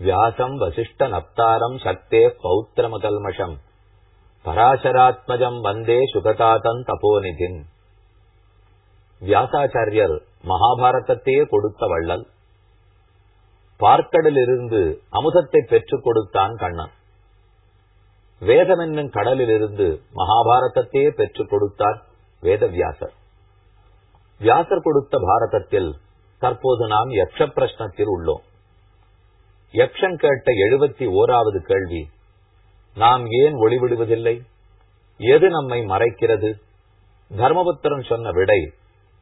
வியாசம் வசிஷ்ட நப்தாரம் சக்தே பௌத்திரமகல்மஷம் பராசராத்மஜம் வந்தே சுகதாதன் தபோநிதின் வியாசாச்சாரியர் மகாபாரதத்தையே கொடுத்த வள்ளல் பார்க்கடலிலிருந்து அமுதத்தை பெற்றுக் கொடுத்தான் கண்ணன் வேதம் என்னும் கடலிலிருந்து மகாபாரதத்தையே பெற்றுக் கொடுத்தார் வேதவியாசர் வியாசர் கொடுத்த பாரதத்தில் தற்போது நாம் யக்ஷ பிரஷ்னத்தில் உள்ளோம் யக்ஷன் கேட்ட எழுபத்தி ஓராவது கேள்வி நாம் ஏன் ஒளிவிடுவதில்லை? எது நம்மை மறைக்கிறது? தர்மபுத்திரன் சொன்ன விடை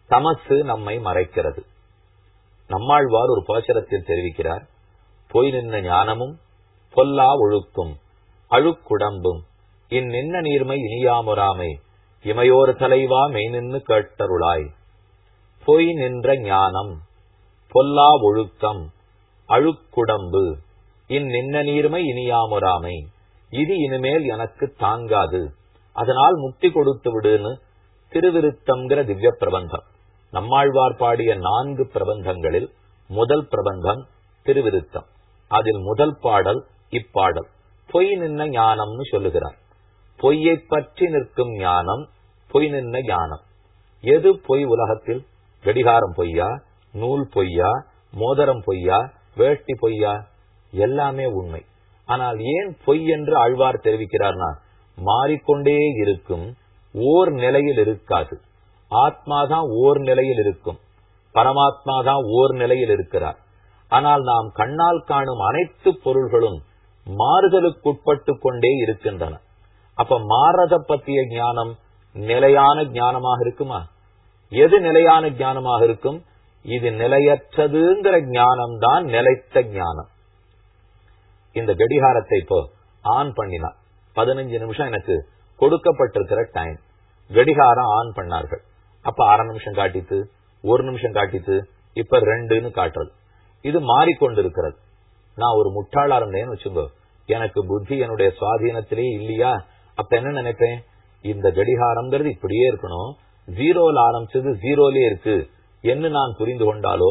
தமசு நம்மை மறைக்கிறது. நம்மாழ்வார் ஒரு பாசரத்தில் தெரிவிக்கிறார் பொய் நின்ன ஞானமும் பொல்லா ஒழுக்கும் அழுக்குடம்பும் இந்நின்ன நீர்மை இனியாமுறாமை இமையோர் தலைவா மெய் நின்று கேட்டருளாய். பொய் நின்ற ஞானம் பொல்லா ஒழுக்கம் அழுக்குடம்பு. இந்நின்ன நீர்மை இனியாமுறாமை இது இனிமேல் எனக்கு தாங்காது. அதனால் முக்தி கொடுத்து விடுன்னு திருவிருத்தம்ங்கிற திவ்ய பிரபந்தம். நம்மாழ்வார் பாடிய நான்கு பிரபந்தங்களில் முதல் பிரபந்தம் திருவிருத்தம். அதில் முதல் பாடல் இப்பாடல். பொய் நின்ன ஞானம்னு சொல்லுகிறார். பொய்யை பற்றி நிற்கும் ஞானம் பொய் நின்ன ஞானம். எது பொய் உலகத்தில்? கடிகாரம் பொய்யா? நூல் பொய்யா? மோதிரம் பொய்யா? வேட்டி பொய்யா? எல்லாமே உண்மை. ஆனால் ஏன் பொய் என்று ஆழ்வார் தெரிவிக்கிறார்னா மாறிக்கொண்டே இருக்கும் ஓர் நிலையில் இருக்காது. ஆத்மா தான் ஓர் நிலையில் இருக்கும். பரமாத்மா தான் ஓர் நிலையில் இருக்கிறார். ஆனால் நாம் கண்ணால் காணும் அனைத்து பொருள்களும் மாறுதலுக்குட்பட்டு கொண்டே இருக்கின்றன. அப்ப மாறத பற்றிய ஞானம் நிலையான ஞானமாக இருக்குமா? எது நிலையான ஞானமாக இருக்கும்? இது நிலையற்றதுங்கிற ஞானம் தான் நிலைத்த ஞானம். இந்த கடிகாரத்தை இப்போ ஆன் பண்ணினா பதினஞ்சு நிமிஷம் எனக்கு கொடுக்கப்பட்டிருக்கிற டைம் கடிகாரம் ஆன் பண்ணார்கள். அப்ப அரை நிமிஷம் காட்டித்து ஒரு நிமிஷம் காட்டித்து இப்ப ரெண்டுன்னு காட்டுறது. இது மாறிக்கொண்டிருக்கிறது. நான் ஒரு முட்டாளா இருந்தேன்னு வச்சுக்கோ எனக்கு புத்தி என்னுடைய சுவாதீனத்திலே இல்லையா? அப்ப என்ன நினைப்பேன்? இந்த கடிகாரம்ங்கிறது இப்படியே இருக்கணும். ஜீரோல ஆரம்பிச்சது ஜீரோலே இருக்கு. என்று நான் புரிந்து கொண்டாலோ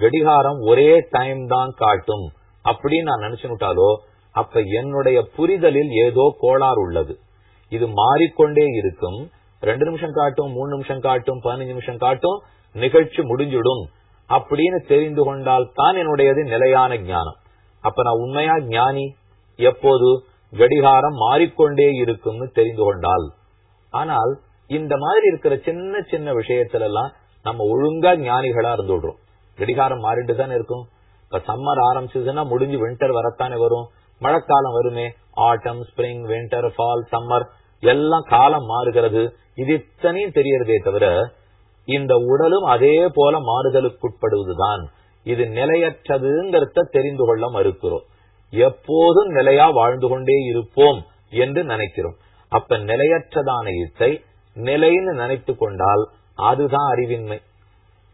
கடிகாரம் ஒரே டைம் தான் காட்டும் அப்படின்னு நான் நினைச்சுட்டாலோ அப்ப என்னுடைய புரிதலில் ஏதோ கோளாறு உள்ளது. இது மாறிக்கொண்டே இருக்கும். ரெண்டு நிமிஷம் காட்டும் மூணு நிமிஷம் காட்டும் பதினஞ்சு நிமிஷம் காட்டும் நிகழ்ச்சி முடிஞ்சிடும் அப்படின்னு தெரிந்து கொண்டால் தான் என்னுடையது நிலையான ஞானம். அப்ப நான் உண்மையா ஞானி? எப்போது? கடிகாரம் மாறிக்கொண்டே இருக்கும்னு தெரிந்து கொண்டால். ஆனால் இந்த மாதிரி இருக்கிற சின்ன சின்ன விஷயத்துல எல்லாம் நம்ம ஒழுங்கா ஞானிகளா இருந்து விடுறோம் கடிகாரம் மாறிட்டு தானே இருக்கும். இப்ப சம்மர் ஆரம்பிச்சதுன்னா முடிஞ்சு வின்டர் வரத்தானே வரும். மழைக்காலம் வருமே. Autumn spring winter fall summer எல்லாம் காலம் மாறுகிறது. இது இத்தனையும் தெரியறதே தவிர இந்த உடலும் அதே போல மாறுதலுக்குட்படுவதுதான். இது நிலையற்றதுங்கிறத தெரிந்து கொள்ள மறுக்கிறோம். எப்போதும் நிலையா வாழ்ந்து கொண்டே இருப்போம் என்று நினைக்கிறோம். அப்ப நிலையற்றதான இசை நிலைன்னு நினைத்து கொண்டால் அதுதான் அறிவின்மை.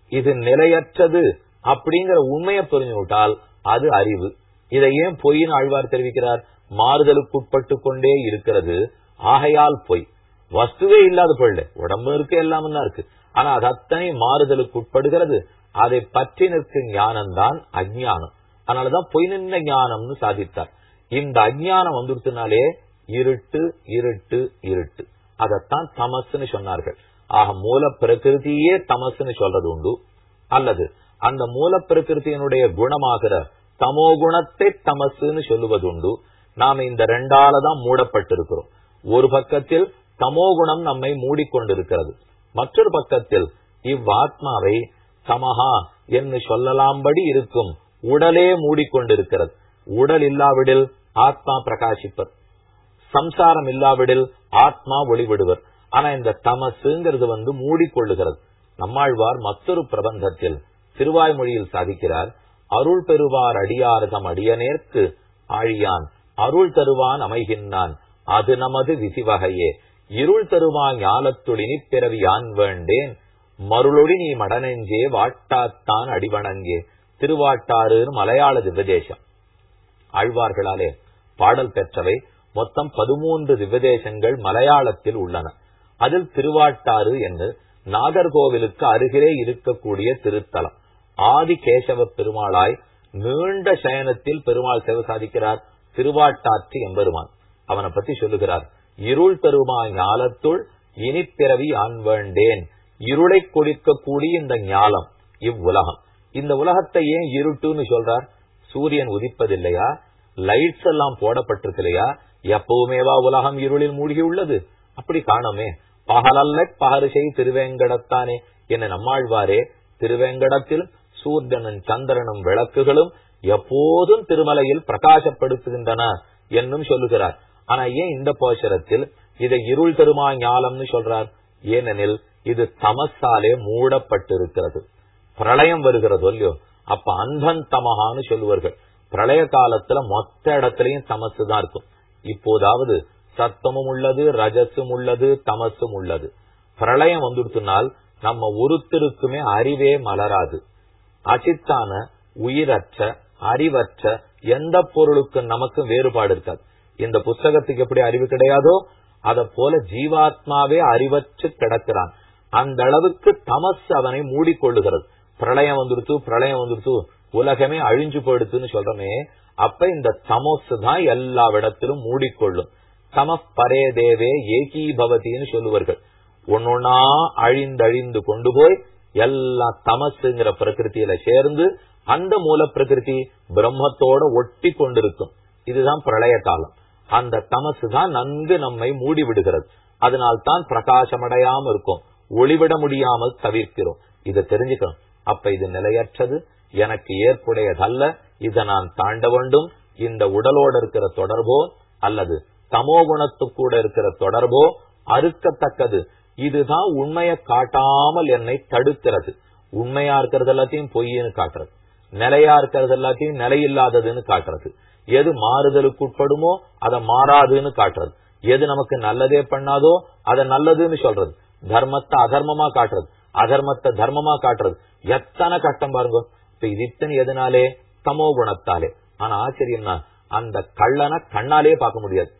இது நிலையற்றது அப்படிங்கிற உண்மையை புரிஞ்சு விட்டால் அது அறிவு. இதை ஏன் பொய்ன்னு ஆழ்வார் தெரிவிக்கிறார்? மாறுதலுக்கு உட்பட்டு கொண்டே இருக்கிறது. ஆகையால் பொய். வஸ்துவே இல்லாத பொருள். உடம்பு இருக்கு எல்லாமே தான் இருக்கு. ஆனா அது அத்தனை மாறுதலுக்கு உட்படுகிறது அதை பற்றி நிற்கும் ஞானம் தான் அஜானம் அதனாலதான் பொய் நின்ன ஞானம்னு சாதித்தார். இந்த அஜானம் வந்துருச்சுனாலே இருட்டு இருட்டு இருட்டு. அதத்தான் தமசுன்னு சொன்னார்கள். ஆக மூல பிரகிருதியே தமசுன்னு சொல்றது உண்டு. அல்லது அந்த மூல பிரகிருத்தியினுடைய குணமாகிற தமோ குணத்தை தமசுன்னு சொல்லுவது உண்டு. நாம இந்த ரெண்டால தான் மூடப்பட்டிருக்கிறோம். ஒரு பக்கத்தில் தமோ குணம் நம்மை மூடிக்கொண்டிருக்கிறது. மற்றொரு பக்கத்தில் இவ்வாத்மாவை சமஹா என்று சொல்லலாம்படி இருக்கும் உடலே மூடிக்கொண்டிருக்கிறது. உடல் இல்லாவிடில் ஆத்மா பிரகாசிப்பர். சம்சாரம் இல்லாவிடில் ஆத்மா ஒளிவிடுவர். ஆனா இந்த தமசுங்கிறது வந்து மூடிக்கொள்ளுகிறது. நம்மாழ்வார் மற்றொரு பிரபந்தத்தில் திருவாய்மொழியில் சாதிக்கிறார் அருள் பெறுவார் அடியார்தம் அடியநேர்க்கு ஆழியான் அருள் தருவான் அமைகின்றான் அது நமது விதிவகையே. இருள் தருவா ஞாலத்துடினி பிறவி யான் வேண்டேன் மருளொடி நீ மடனெஞ்சே வாட்டாத்தான் அடிவணங்கே. திருவாட்டாறுன்னு மலையாள திவ்யதேசம். ஆழ்வார்களாலே பாடல் பெற்றவை. மொத்தம் பதிமூன்று திவ்யதேசங்கள் மலையாளத்தில் உள்ளன. அதில் திருவாட்டாறு என்று நாகர்கோவிலுக்கு அருகிலே இருக்கக்கூடிய திருத்தலம். ஆதி கேசவ பெருமாளாய் நீண்ட சயனத்தில் பெருமாள் சேவை சாதிக்கிறார் திருவாட்டாற்றி எம்பெருமான். அவனை பத்தி சொல்லுகிறார் இருள் தருமா ஞாலத்துள் இனிப்பிறவி ஆண் வேண்டேன். இருளை கொடுக்கக்கூடிய இந்த ஞாலம் இவ்வுலகம். இந்த உலகத்தை ஏன் இருட்டுன்னு சொல்றார்? சூரியன் உதிப்பதில்லையா? லைட்ஸ் எல்லாம் போடப்பட்டிருக்கலையா எப்பவுமேவா உலகம் இருளில் மூழ்கி உள்ளது? அப்படி காணோமே. பகலல்ல பகரிசை திருவேங்கடத்தானே என்ன நம்மாழ்வாரே திருவேங்கடத்தில் சூரியனும் சந்திரனும் விளக்குகளும் எப்போதும் திருமலையில் பிரகாசப்படுத்துகின்றன என்னும் சொல்லுகிறார். ஆனா ஏன் இந்த போஷரத்தில் இதை இருள் தருமா ஞாலம்னு சொல்றார்? ஏனெனில் இது தமசாலே மூடப்பட்டிருக்கிறது. பிரளயம் வருகிறது இல்லையோ அப்ப அந்தன் தமகான்னு சொல்லுவார்கள். பிரளய காலத்துல மொத்த இடத்துலயும் தமசு தான் இருக்கும். இப்போதாவது சத்தமும் உள்ளது ரஜசும் உள்ளது தமசும் உள்ளது பிரளயம் வந்துடுத்துனால் நம்ம ஒருத்தருக்குமே அறிவே மலராது. அசித்தான உயிரற்ற அறிவற்ற எந்த பொருளுக்கு நமக்கு வேறுபாடு இருக்காது. இந்த புஸ்தகத்துக்கு எப்படி அறிவு கிடையாதோ அத போல ஜீவாத்மாவே அறிவற்று கிடக்கிறான். அந்த அளவுக்கு தமஸ் அவனை மூடிக்கொள்ளுகிறது. பிரளயம் வந்துடுத்து பிரளயம் வந்துடுத்து உலகமே அழிஞ்சு போயிடுத்துன்னு சொல்றமே அப்ப இந்த தமசு தான் எல்லா இடத்திலும் மூடிக்கொள்ளும். சம பரே தேவே ஏகீ பவதின்னு சொல்லுவார்கள். ஒன்னொன்னா அழிந்தழிந்து கொண்டு போய் எல்லா தமசுங்கிற பிரகிருத்தியில சேர்ந்து அந்த மூல பிரகிருதி பிரம்மத்தோட ஒட்டி கொண்டிருக்கும். இதுதான் பிரளய காலம். அந்த தமசு தான் நன்கு நம்மை மூடி விடுகிறது. அதனால் தான் பிரகாசமடையாம இருக்கும். ஒளிவிட முடியாமல் தவிர்க்கிறோம். இதை தெரிஞ்சுக்கணும். அப்ப இது நிலையற்றது. எனக்கு ஏற்புடையதல்ல. இதை நான் தாண்ட வேண்டும். இந்த உடலோட இருக்கிற தொடர்போ அல்லது சமோ குணத்து கூட இருக்கிற தொடர்போ அறுக்கத்தக்கது. இதுதான் உண்மையை காட்டாமல் என்னை தடுக்கிறது. உண்மையா இருக்கிறது எல்லாத்தையும் பொய்ன்னு காட்டுறது. நிலையா இருக்கிறது எல்லாத்தையும் நிலையில்லாததுன்னு காட்டுறது. எது மாறுதலுக்கு உட்படுமோ அதை மாறாதுன்னு காட்டுறது. எது நமக்கு நல்லதே பண்ணாதோ அதை நல்லதுன்னு சொல்றது. தர்மத்தை அதர்மமா காட்டுறது. அதர்மத்தை தர்மமா காட்டுறது. எத்தனை கட்டம் பாருங்க. இப்ப இது இத்தனை எதனாலே? தமோ குணத்தாலே. ஆனா ஆச்சரியம்னா அந்த கள்ளனை கண்ணாலே பார்க்க முடியாது.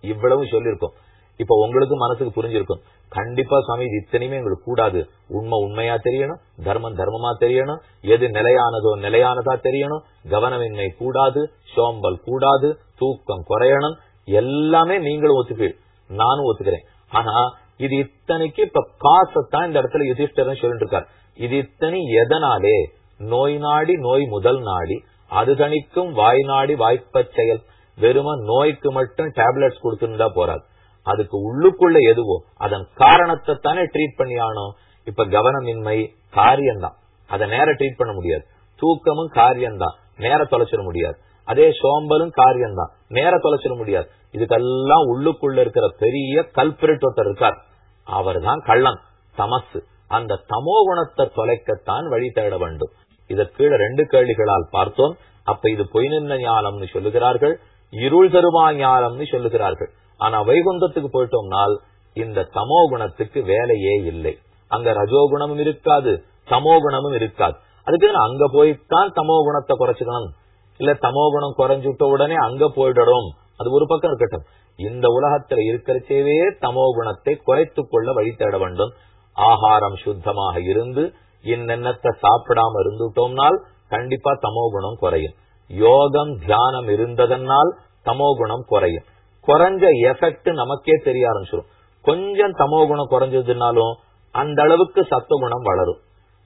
இவ்வளவு சொல்லிருக்கோம். இப்ப உங்களுக்கு மனசுக்கு புரிஞ்சிருக்கும். கண்டிப்பா சுவாமி இது இத்தனையுமே எங்களுக்கு கூடாது. உண்மை உண்மையா தெரியணும் தர்மம் தர்மமா தெரியணும் எது நிலையானதோ நிலையானதா தெரியணும் கவனமின்மை கூடாது சோம்பல் கூடாது தூக்கம் குறையணும் எல்லாமே நீங்களும் ஒத்துப்பீள் நானும் ஒத்துக்கிறேன். ஆனா இது இத்தனைக்கு இப்ப காசத்தான் இந்த இடத்துல யுதிஷ்டரன் சொல்லிட்டு இருக்காரு இது இத்தனை எதனாலே? நோய் நாடி நோய் முதல் நாடி அது தணிக்கும் வாய் நாடி வாய்ப்பச் செயல். வெறும நோய்க்கு மட்டும் டேப்லெட்ஸ் கொடுத்துருந்தா போறாது. அதுக்கு உள்ளுக்குள்ள எதுவோ அதன் காரணத்தை தானே ட்ரீட் பண்ணி ஆனோம் இப்ப கவனமின்மை காரியம்தான் அதை நேர ட்ரீட் பண்ண முடியாது. தூக்கமும் காரியம்தான் நேர தொலைச்சிட முடியாது. அதே சோம்பலும் காரியம்தான் நேர தொலைச்சிட முடியாது. இதுக்கெல்லாம் உள்ளுக்குள்ள இருக்கிற பெரிய கல்பிரிட் ஒருத்தர் இருக்கார். அவர் தான் கள்ளம் தமசு அந்த தமோ குணத்தை தொலைக்கத்தான் வழி தேட வேண்டும். இதற்கு கீழே ரெண்டு கேள்விகளால் பார்த்தோம். அப்ப இது பொய் நின்ன ஞானம்னு சொல்லுகிறார்கள். இருள் தருமா ஞானம்னு சொல்லுகிறார்கள். ஆனா வைகுந்தத்துக்கு போயிட்டோம்னால் இந்த தமோ குணத்துக்கு வேலையே இல்லை. அங்க ரஜோகுணமும் இருக்காது தமோ குணமும் இருக்காது. அதுக்கு அங்க போய்தான் தமோ குணத்தை குறைச்சுக்கணும். இல்ல தமோ குணம் குறைஞ்சுட்ட உடனே அங்க போயிடணும். அது ஒரு பக்கம் இருக்கட்டும். இந்த உலகத்துல இருக்கிறச்சேவே தமோ குணத்தை குறைத்துக் கொள்ள வழி தேட வேண்டும். ஆகாரம் சுத்தமாக இருந்து என்னென்னத்தை சாப்பிடாம இருந்துட்டோம்னால் கண்டிப்பா தமோ குணம் குறையும். யோகம் தியானம் இருந்ததனால் தமோ குணம் குறையும். குறைஞ்ச எஃபெக்ட் நமக்கே தெரிய ஆரம்பிச்சிடும் கொஞ்சம் தமோ குணம் குறைஞ்சதுனாலும் அந்த அளவுக்கு சத்துவகுணம் வளரும்.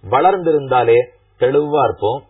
வளர்ந்திருந்தாலே தெளிவா இருப்போம்.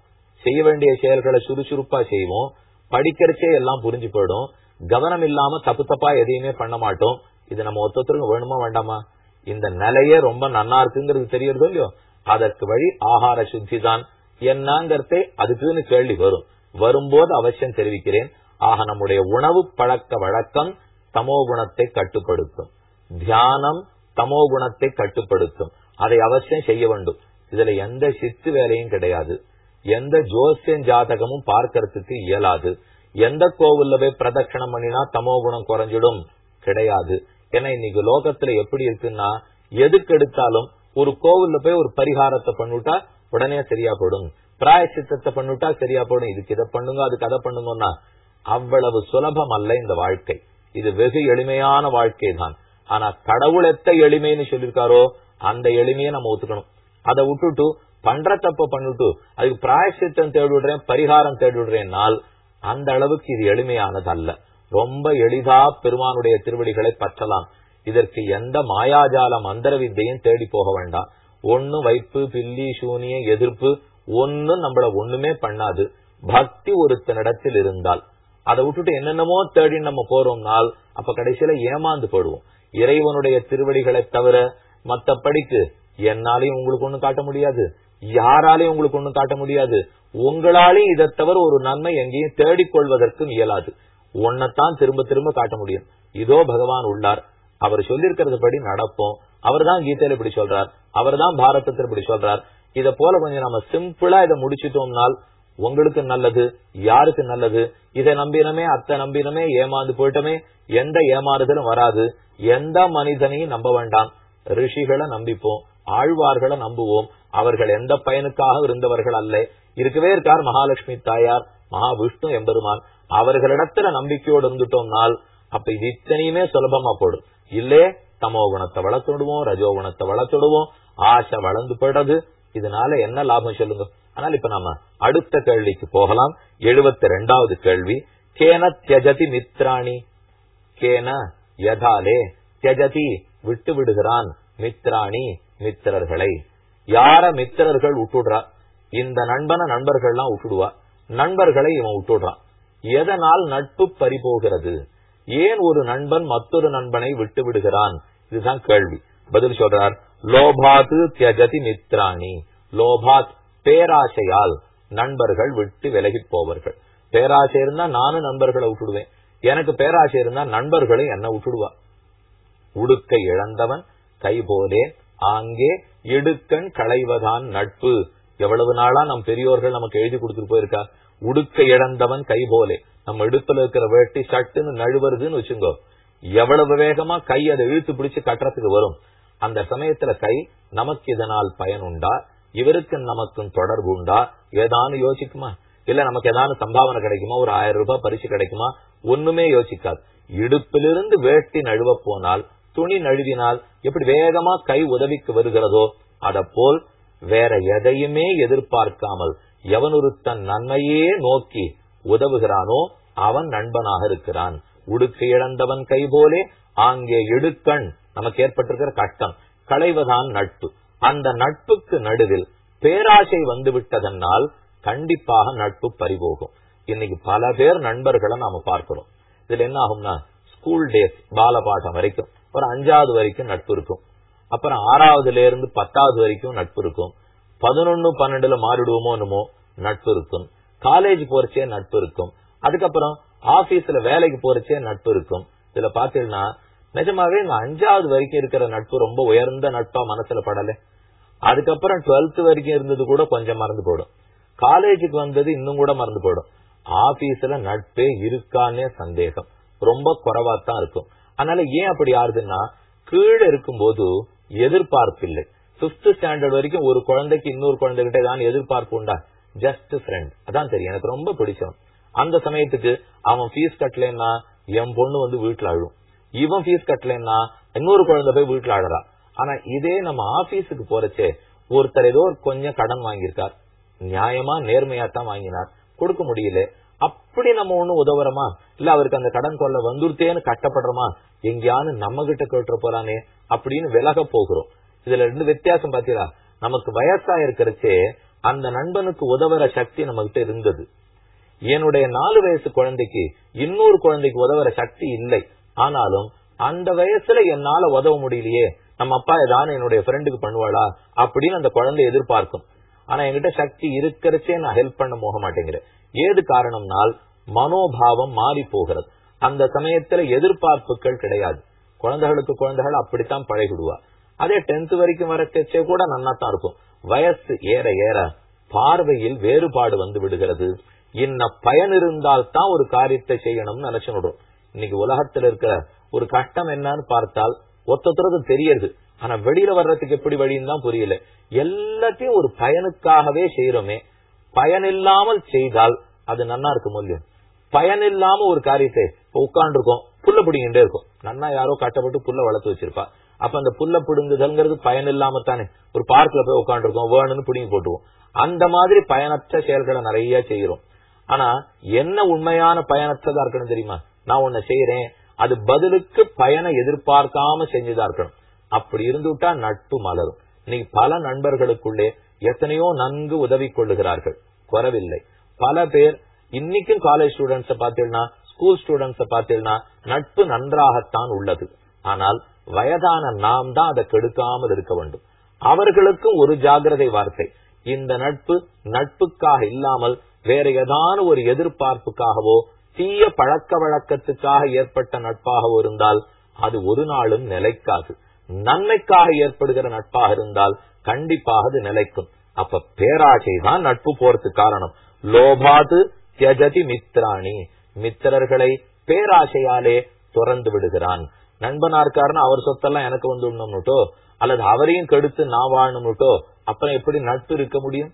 செய்ய வேண்டிய செயல்களை சுறுசுறுப்பா செய்வோம். படிக்கிறச்சே எல்லாம் புரிஞ்சு போயிடும். கவனம் இல்லாம தப்பு தப்பா எதையுமே பண்ண மாட்டோம். இது நம்ம ஒத்தொத்தருக்கு வேணுமா வேண்டாமா? இந்த நிலையே ரொம்ப நன்னா இருக்குங்கிறது தெரியறதோ இல்லையோ? அதற்கு வழி ஆகார சுத்தி தான் என்னங்கிறதே அதுக்குன்னு கேள்வி வரும். வரும்போது அவசியம் தெரிவிக்கிறேன். ஆக நம்முடைய உணவு பழக்க வழக்கம் தமோ குணத்தை கட்டுப்படுத்தும். தியானம் தமோ குணத்தை கட்டுப்படுத்தும். அதை அவசியம் செய்ய வேண்டும். இதுல எந்த சித்து வேலையும் கிடையாது. எந்த ஜோசியன் ஜாதகமும் பார்க்கறதுக்கு இயலாது. எந்த கோவில்ல போய் பிரதட்சணம் பண்ணினா தமோ குணம் குறைஞ்சிடும்? கிடையாது. ஏன்னா இன்னைக்கு லோகத்துல எப்படி இருக்குன்னா எதுக்கு எடுத்தாலும் ஒரு கோவில்ல போய் ஒரு பரிகாரத்தை பண்ணிவிட்டா உடனே சரியா போடும் பிராயசித்தத்தை பண்ணிட்டா சரியா போடும் இதுக்கு இதை பண்ணுங்க அதுக்கு அதை பண்ணுங்கன்னா அவ்வளவு சுலபம் அல்ல இந்த வாழ்க்கை. இது வெகு எளிமையான வாழ்க்கை தான். ஆனா கடவுள் எத்த எளிமைன்னு சொல்லியிருக்காரோ அந்த எளிமையை நம்ம ஒத்துக்கணும். அதை விட்டுட்டு பண்ற தப்ப பண்ணிட்டு அதுக்கு பிராயசித்தம் தேடிடுறேன் பரிகாரம் தேடிடுறேன்னால் அந்த அளவுக்கு இது எளிமையானது அல்ல ரொம்ப எளிதா பெருமானுடைய திருவடிகளை பற்றலாம். இதற்கு எந்த மாயாஜால மந்திர வித்தையும் தேடி போக வேண்டாம். ஒண்ணு வைப்பு பில்லி சூனிய எதிர்ப்பு ஒன்னும் நம்மள ஒண்ணுமே பண்ணாது. பக்தி ஒருத்தனிடத்தில் இருந்தால். அதை விட்டுட்டு என்னென்னமோ தேடி நம்ம போறோம்னால் அப்ப கடைசியில ஏமாந்து போடுவோம் இறைவனுடைய திருவடிகளை தவிர மத்தபடிக்கு என்னாலையும் உங்களுக்கு ஒண்ணு காட்ட முடியாது. யாராலையும் உங்களுக்கு ஒண்ணு காட்ட முடியாது. உங்களாலையும் இதை தவிர ஒரு நன்மை எங்கேயும் தேடிக்கொள்வதற்கும் இயலாது. ஒன்னத்தான் திரும்ப திரும்ப காட்ட முடியும். இதோ பகவான் உள்ளார். அவர் சொல்லியிருக்கிறது படி நடப்போம். அவர் தான் கீதையில இப்படி சொல்றார். அவர் தான் பாரதத்தில் இப்படி சொல்றார். இத போல கொஞ்சம் நம்ம சிம்பிளா இதை முடிச்சிட்டோம்னால் உங்களுக்கு நல்லது யாருக்கு நல்லது? இதை நம்பினமே அத்தை நம்பினமே ஏமாந்து போயிட்டோமே எந்த ஏமாறுதலும் வராது. எந்த மனிதனையும் நம்ப வேண்டாம். ரிஷிகளை நம்பிப்போம் ஆழ்வார்களை நம்புவோம். அவர்கள் எந்த பயனுக்காக இருந்தவர்கள் அல்ல. இருக்கவே இருக்கார் மகாலட்சுமி தாயார் மகாவிஷ்ணு எம்பெருமான். அவர்களிடத்துல நம்பிக்கையோடு இருந்துட்டோம்னால் அப்ப இது இத்தனையுமே சுலபமா போடும். இல்லே தமோ குணத்தை வளர்த்துடுவோம் ரஜோ குணத்தை வளர்த்துடுவோம் ஆசை வளர்ந்து போயிடுறது இதனால என்ன லாபம் சொல்லுங்க? ஆனால் இப்ப நாம அடுத்த கேள்விக்கு போகலாம். எழுபத்தி ரெண்டாவது கேள்வி. கேன தியஜதி மித்ராணி. கேன யதாலே தியஜதி விட்டு விடுகிறான் மித்ராணி மித்திரர்களை. யார மித்திரர்கள் விட்டுடுறா இந்த நண்பனை நண்பர்கள்லாம் விட்டுடுவா நண்பர்களை இவன் விட்டுடுறான் எதனால் நட்பு பறிபோகிறது? ஏன் ஒரு நண்பன் மற்றொரு நண்பனை விட்டு விடுகிறான்? இதுதான் கேள்வி. பதில் சொல்றார். லோபாத்து தியஜதி மித்ராணி லோபாத் பேராசையால் நண்பர்கள் விட்டு விலகி போவார்கள். பேராசை இருந்தா நானும் நண்பர்களை விட்டுடுவேன். எனக்கு பேராசை இருந்தா நண்பர்களும் என்ன விட்டுடுவா. உடுக்க இழந்தவன் கை போலே ஆங்கே இடுக்கண் களைவதான் நட்பு. எவ்வளவு நாளா நம் பெரியோர்கள் நமக்கு எழுதி கொடுத்துட்டு போயிருக்கா? உடுக்க இழந்தவன் கை போலே நம்ம இடுப்புல இருக்கிற வேட்டி சட்டுன்னு நழுவுறதுன்னு வச்சுங்கோ. எவ்வளவு வேகமா கை அதை இழுத்து பிடிச்சு கட்டுறதுக்கு வரும். அந்த சமயத்துல கை நமக்கு இதனால் பயன் உண்டா? இவருக்கும் நமக்கும் தொடர்பு உண்டா? ஏதானு யோசிக்குமா? இல்ல நமக்கு ஏதாவது சம்பாவனை கிடைக்குமா? ஒரு ஆயிரம் ரூபாய் பரிசு கிடைக்குமா? ஒண்ணுமே யோசிக்காது. இடுப்பிலிருந்து வேட்டி நழுவ போனால் துணி நழுவினால் எப்படி வேகமா கை உதவிக்கு வருகிறதோ அத போல் வேற எதையுமே எதிர்பார்க்காமல் எவனொருத்தன் நன்மையே நோக்கி உதவுகிறானோ அவன் நண்பனாக இருக்கிறான். உடுக்க இழந்தவன் கை போலே ஆங்கே இடுக்கண் நமக்கு ஏற்பட்டிருக்கிற கஷ்டம். களைவதான் நட்பு. அந்த நட்புக்கு நடுவில் பேராசை வந்து விட்டதனால் கண்டிப்பாக நட்பு பறிபோகும். இன்னைக்கு பல பேர் நண்பர்களை நாம பார்க்கிறோம். இதுல என்ன ஆகும்னா ஸ்கூல் டேஸ் பாலபாட்டம் வரைக்கும் ஒரு அஞ்சாவது வரைக்கும் நட்பு இருக்கும். அப்புறம் ஆறாவதுல இருந்து பத்தாவது வரைக்கும் நட்பு இருக்கும். பதினொன்னு பன்னெண்டுல மாறிடுவோமோ என்னமோ நட்பு இருக்கும். காலேஜ் போறச்சே நட்பு இருக்கும். அதுக்கப்புறம் ஆபீஸ்ல வேலைக்கு போறச்சே நட்பு இருக்கும். இதுல பாத்தீங்கன்னா நிஜமாவே இந்த அஞ்சாவது வரைக்கும் இருக்கிற நட்பு ரொம்ப உயர்ந்த நட்பா மனசுல படல. அதுக்கப்புறம் டுவெல்த் வரைக்கும் இருந்தது கூட கொஞ்சம் மறந்து போயிடும். காலேஜுக்கு வந்தது இன்னும் கூட மறந்து போயிடும். ஆபீஸ்ல நட்பே இருக்கானே சந்தேகம். ரொம்ப குறைவா தான் இருக்கும். அதனால ஏன் அப்படி ஆறுதுன்னா கீழே இருக்கும்போது எதிர்பார்ப்பு இல்லை. பிப்த் ஸ்டாண்டர்ட் வரைக்கும் ஒரு குழந்தைக்கு இன்னொரு குழந்தைகிட்ட தான் எதிர்பார்ப்பு உண்டா? ஜஸ்ட் ஃப்ரெண்ட் அதான் தெரியும் எனக்கு ரொம்ப பிடிச்சவன் அந்த சமயத்துக்கு அவன் ஃபீஸ் கட்டலன்னா என் பொண்ணு வந்து வீட்டுல அழும். இவன் ஃபீஸ் கட்டலன்னா இன்னொரு குழந்தை போய் வீட்டுல அழறா ஆனா இதே நம்ம ஆபீஸுக்கு போறச்சே ஒருத்தர் ஏதோ ஒரு கொஞ்சம் கடன் வாங்கியிருக்கார். நியாயமா நேர்மையா தான் வாங்கினார். கொடுக்க முடியல. அப்படி நம்ம ஒண்ணு உதவுறோமா? இல்ல அவருக்கு அந்த கடன் கொள்ள வந்துருத்தேன்னு கட்டப்படுறோமா? எங்கேயானு நம்ம கிட்ட கேட்டு போறானே அப்படின்னு விலக போகிறோம். இதுல ரெண்டு வித்தியாசம் பாத்தீங்களா? நமக்கு வயசா இருக்கிறச்சே அந்த நண்பனுக்கு உதவுற சக்தி நம்ம கிட்ட இருந்தது. என்னுடைய நாலு வயசு குழந்தைக்கு இன்னொரு குழந்தைக்கு உதவுற சக்தி இல்லை. ஆனாலும் அந்த வயசுல என்னால உதவ முடியலையே நம்ம அப்பா ஏதாவது என்னுடைய ஃப்ரெண்டுக்கு பண்ணுவாளா அப்படின்னு அந்த குழந்தை எதிர்பார்க்கும். ஆனா என்கிட்ட சக்தி இருக்கிறச்சே நான் ஹெல்ப் பண்ண போக மாட்டேங்கிறேன். ஏது காரணம்னால் மனோபாவம் மாறி போகிறது. அந்த சமயத்துல எதிர்பார்ப்புகள் கிடையாது. குழந்தைகளுக்கு குழந்தைகள் அப்படித்தான் பழகிடுவா. அதே டென்த் வரைக்கும் வரச்சே கூட நன்னா தான் இருக்கும். வயசு ஏற ஏற பார்வையில் வேறுபாடு வந்து விடுகிறது. இன்ன பயன் இருந்தால் தான் ஒரு காரியத்தை செய்யணும்னு நினைச்சு விடுறோம். இன்னைக்கு உலகத்துல இருக்கிற ஒரு கஷ்டம் என்னன்னு பார்த்தால் ஒத்தத்துறது தெரியுது. ஆனா வெளியில வர்றதுக்கு எப்படி வழின்னு தான் புரியல. எல்லாத்தையும் ஒரு பயனுக்காகவே செய்யறோமே பயன் இல்லாமல் செய்தால் அது நன்னா இருக்கும் மூலியம் பயன் இல்லாம ஒரு காரியத்தை உட்கார்ந்து இருக்கோம் புல்ல பிடிங்கிட்டே இருக்கும். நன்னா யாரோ கட்டப்பட்டு புல்ல வளர்த்து வச்சிருப்பா. அப்ப அந்த புல்ல பிடுங்குதல்ங்கிறது பயன் இல்லாம தானே. ஒரு பார்க்ல போய் உட்காந்துருக்கோம் வேணும்னு பிடிங்கி போட்டுவோம். அந்த மாதிரி பயனற்ற செயல்களை நிறைய செய்யறோம் ஆனா என்ன உண்மையான பயனற்றதா இருக்கணும் தெரியுமா? நான் உன்னை செய்யறேன் அது பதிலுக்கு பயனை எதிர்பார்க்காம செஞ்சுதான் இருக்கணும். அப்படி இருந்துட்டா நட்பு மலரும். இன்னைக்கு பல நண்பர்களுக்குள்ளே எத்தனையோ நன்கு உதவி கொள்ளுகிறார்கள் குறவில்லை. பல பேர் இன்னைக்கும் காலேஜ் ஸ்டூடெண்ட்ஸ பார்த்தீங்கன்னா ஸ்கூல் ஸ்டூடெண்ட்ஸ பார்த்தீங்கன்னா நட்பு நன்றாகத்தான் உள்ளது. ஆனால் வயதான நாம் தான் அதை கெடுக்காமல் இருக்க வேண்டும். அவர்களுக்கும் ஒரு ஜாகிரதை வார்த்தை. இந்த நட்பு நட்புக்காக இல்லாமல் வேற ஏதான ஒரு எதிர்பார்ப்புக்காகவோ தீய பழக்க வழக்கத்துக்காக ஏற்பட்ட நட்பாக இருந்தால் அது ஒரு நாளும் நிலைக்காது. நன்மைக்காக ஏற்படுகிற நட்பாக இருந்தால் கண்டிப்பாக அது நிலைக்கும். அப்ப பேராசை தான் நட்பு போறதுக்கு காரணம். லோபாது தியஜதி மித்ராணி. மித்திரர்களை பேராசையாலே துறந்து விடுகிறான். நண்பனா இருக்காருன்னு அவர் சொத்தெல்லாம் எனக்கு வந்து விடணும்னுட்டோ அல்லது அவரையும் கெடுத்து நான் வாழணும்னுட்டோ அப்புறம் எப்படி நட்பு இருக்க முடியும்?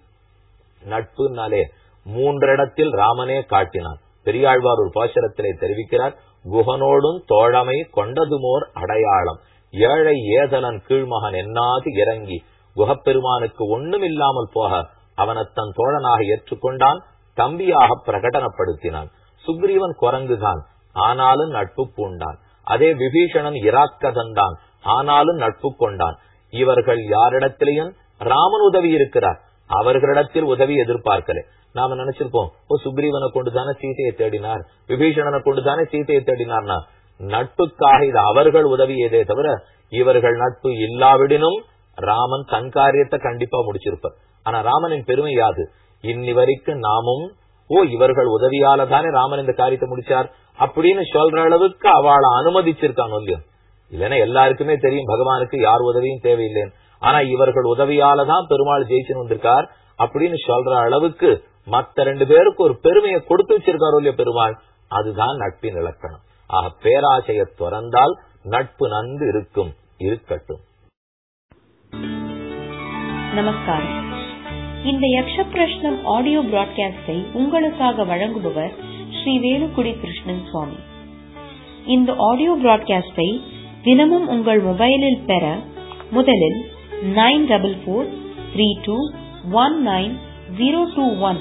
நட்புனாலே மூன்றிடத்தில் ராமனே காட்டினான். பெரியாழ்வார் ஒரு பாசரத்திலே தெரிவிக்கிறார் குகனோடும் தோழமை கொண்டதுமோர் அடையாளம். ஏழை ஏதலன் கீழ்மகன் என்னாது இறங்கி. குகப்பெருமானுக்கு ஒண்ணும் இல்லாமல் போக அவனை தன் தோழனாக ஏற்றுக்கொண்டான் தம்பியாக பிரகடனப்படுத்தினான். சுக்ரீவன் குரங்குதான் ஆனாலும் நட்பு பூண்டான். அதே விபீஷணன் இராக்கதந்தான் ஆனாலும் நட்பு கொண்டான். இவர்கள் யாரிடத்திலையும் ராமன் உதவி இருக்கிறார். அவர்களிடத்தில் உதவி எதிர்பார்க்கல. நாம நினைச்சிருப்போம் ஓ சுக்ரீவனை கொண்டுதானே சீதையை தேடினார் விபீஷணனை கொண்டுதானே சீதையை தேடினார்னா நட்புக்காக இது அவர்கள் உதவியதே தவிர இவர்கள் நட்பு இல்லாவிடனும் ராமன் தன் காரியத்தை கண்டிப்பா முடிச்சிருப்பார். ஆனா ராமனின் பெருமை யாது? இன்னி வரைக்கும் நாமும் ஓ இவர்கள் உதவியால தானே ராமன் இந்த காரியத்தை முடிச்சார் அப்படின்னு சொல்ற அளவுக்கு அவளை அனுமதிச்சிருக்கான் இல்லையோ இல்லைன்னா எல்லாருக்குமே தெரியும் பகவானுக்கு யார் உதவியும் தேவையில்லைன்னு. ஆனா இவர்கள் உதவியால தான் பெருமாள் ஜெயிச்சுன்னு வந்திருக்கார் அப்படின்னு சொல்ற அளவுக்கு மத்த ரெண்டு பேருக்கு ஒரு பெருமையை கொடுத்து வச்சிருக்காரோ இல்லையா பெருமாள் அதுதான் நட்பின் இலக்கணம். ஆக பேராசைய துறந்தால் நட்பு நன்கு இருக்கும் இருக்கட்டும். நமஸ்காரம். இந்த யக்ஷ பிரஷ்னம் ஆடியோ பிராட்காஸ்டை உங்களுக்காக வழங்குபவர் ஸ்ரீ வேலுக்குடி கிருஷ்ணன் சுவாமி. இந்த ஆடியோ பிராட்காஸ்டை தினமும் உங்கள் மொபைலில் பெற முதலில் nine double four three two one nine zero two one